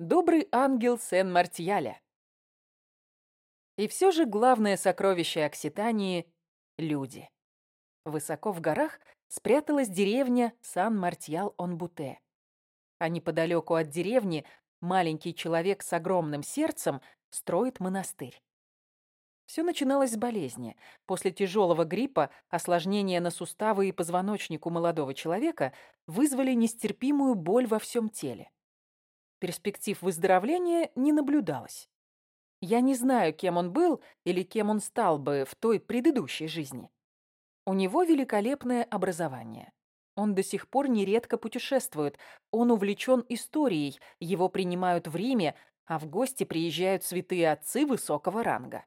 Добрый ангел Сен-Мартьяля. И все же главное сокровище Окситании — люди. Высоко в горах спряталась деревня Сан-Мартьял-он-Буте. А неподалеку от деревни маленький человек с огромным сердцем строит монастырь. Все начиналось с болезни. После тяжелого гриппа осложнения на суставы и позвоночник у молодого человека вызвали нестерпимую боль во всем теле. Перспектив выздоровления не наблюдалось. Я не знаю, кем он был или кем он стал бы в той предыдущей жизни. У него великолепное образование. Он до сих пор нередко путешествует. Он увлечен историей, его принимают в Риме, а в гости приезжают святые отцы высокого ранга.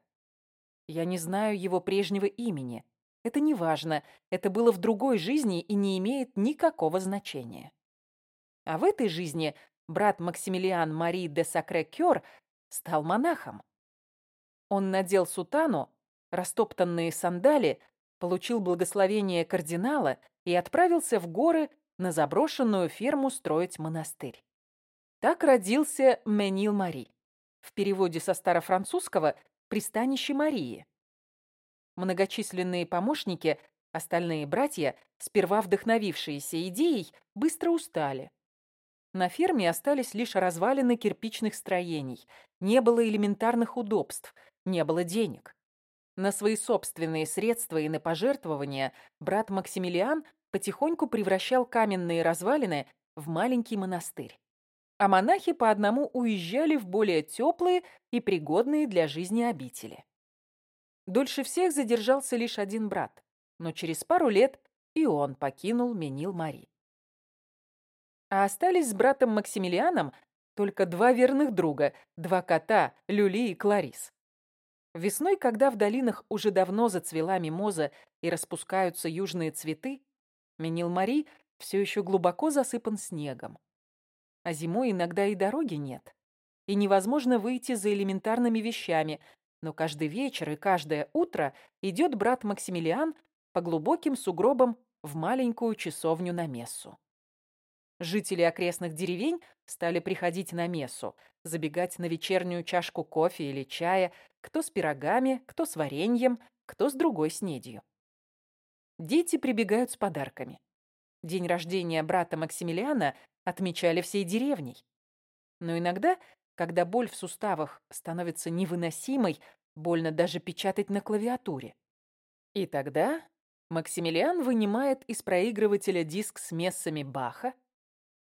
Я не знаю его прежнего имени. Это не важно, это было в другой жизни и не имеет никакого значения. А в этой жизни брат Максимилиан Мари де Сакре-Кёр стал монахом. Он надел сутану, растоптанные сандали, получил благословение кардинала и отправился в горы на заброшенную ферму строить монастырь. Так родился Менил Мари. В переводе со старофранцузского «пристанище Марии». Многочисленные помощники, остальные братья, сперва вдохновившиеся идеей, быстро устали. На ферме остались лишь развалины кирпичных строений. Не было элементарных удобств, не было денег. На свои собственные средства и на пожертвования брат Максимилиан потихоньку превращал каменные развалины в маленький монастырь. А монахи по одному уезжали в более теплые и пригодные для жизни обители. Дольше всех задержался лишь один брат, но через пару лет и он покинул Менил Мари а остались с братом Максимилианом только два верных друга, два кота, Люли и Кларис. Весной, когда в долинах уже давно зацвела мимоза и распускаются южные цветы, Менил-Мари все еще глубоко засыпан снегом. А зимой иногда и дороги нет. И невозможно выйти за элементарными вещами, но каждый вечер и каждое утро идет брат Максимилиан по глубоким сугробам в маленькую часовню на мессу. Жители окрестных деревень стали приходить на мессу, забегать на вечернюю чашку кофе или чая, кто с пирогами, кто с вареньем, кто с другой снедью. Дети прибегают с подарками. День рождения брата Максимилиана отмечали всей деревней. Но иногда, когда боль в суставах становится невыносимой, больно даже печатать на клавиатуре. И тогда Максимилиан вынимает из проигрывателя диск с мессами Баха,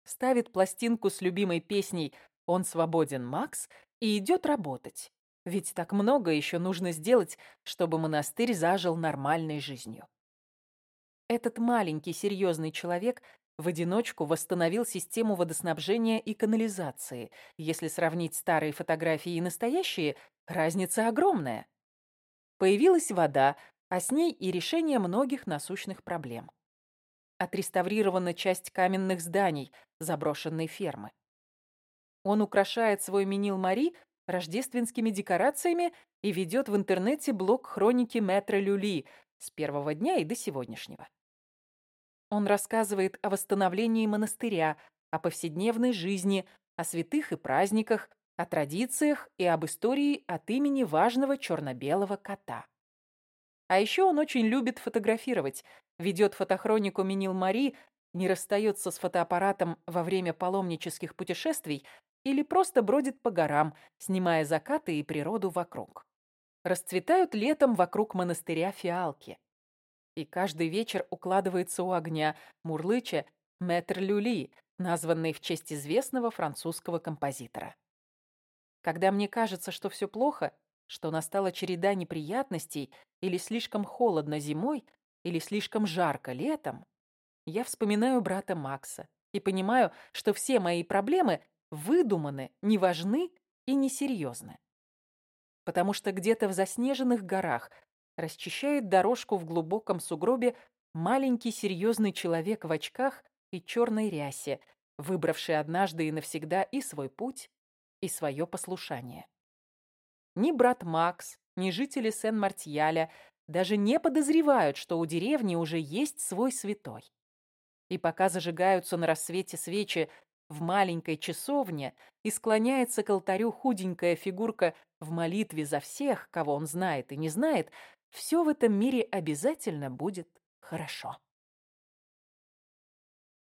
ставит пластинку с любимой песней «Он свободен, Макс» и идет работать. Ведь так много еще нужно сделать, чтобы монастырь зажил нормальной жизнью. Этот маленький серьезный человек в одиночку восстановил систему водоснабжения и канализации. Если сравнить старые фотографии и настоящие, разница огромная. Появилась вода, а с ней и решение многих насущных проблем отреставрирована часть каменных зданий заброшенной фермы. Он украшает свой Минил Мари рождественскими декорациями и ведет в интернете блог хроники Мэтра Люли с первого дня и до сегодняшнего. Он рассказывает о восстановлении монастыря, о повседневной жизни, о святых и праздниках, о традициях и об истории от имени важного черно-белого кота. А еще он очень любит фотографировать, ведет фотохронику Минил Мари, не расстается с фотоаппаратом во время паломнических путешествий или просто бродит по горам, снимая закаты и природу вокруг. Расцветают летом вокруг монастыря фиалки. И каждый вечер укладывается у огня, мурлыча «Мэтр Люли», названный в честь известного французского композитора. Когда мне кажется, что все плохо, что настала череда неприятностей или слишком холодно зимой, или слишком жарко летом, я вспоминаю брата Макса и понимаю, что все мои проблемы выдуманы, не важны и несерьезны. Потому что где-то в заснеженных горах расчищает дорожку в глубоком сугробе маленький серьезный человек в очках и черной рясе, выбравший однажды и навсегда и свой путь, и свое послушание. Ни брат Макс, ни жители Сен-Мартьяля даже не подозревают, что у деревни уже есть свой святой. И пока зажигаются на рассвете свечи в маленькой часовне и склоняется к алтарю худенькая фигурка в молитве за всех, кого он знает и не знает, все в этом мире обязательно будет хорошо.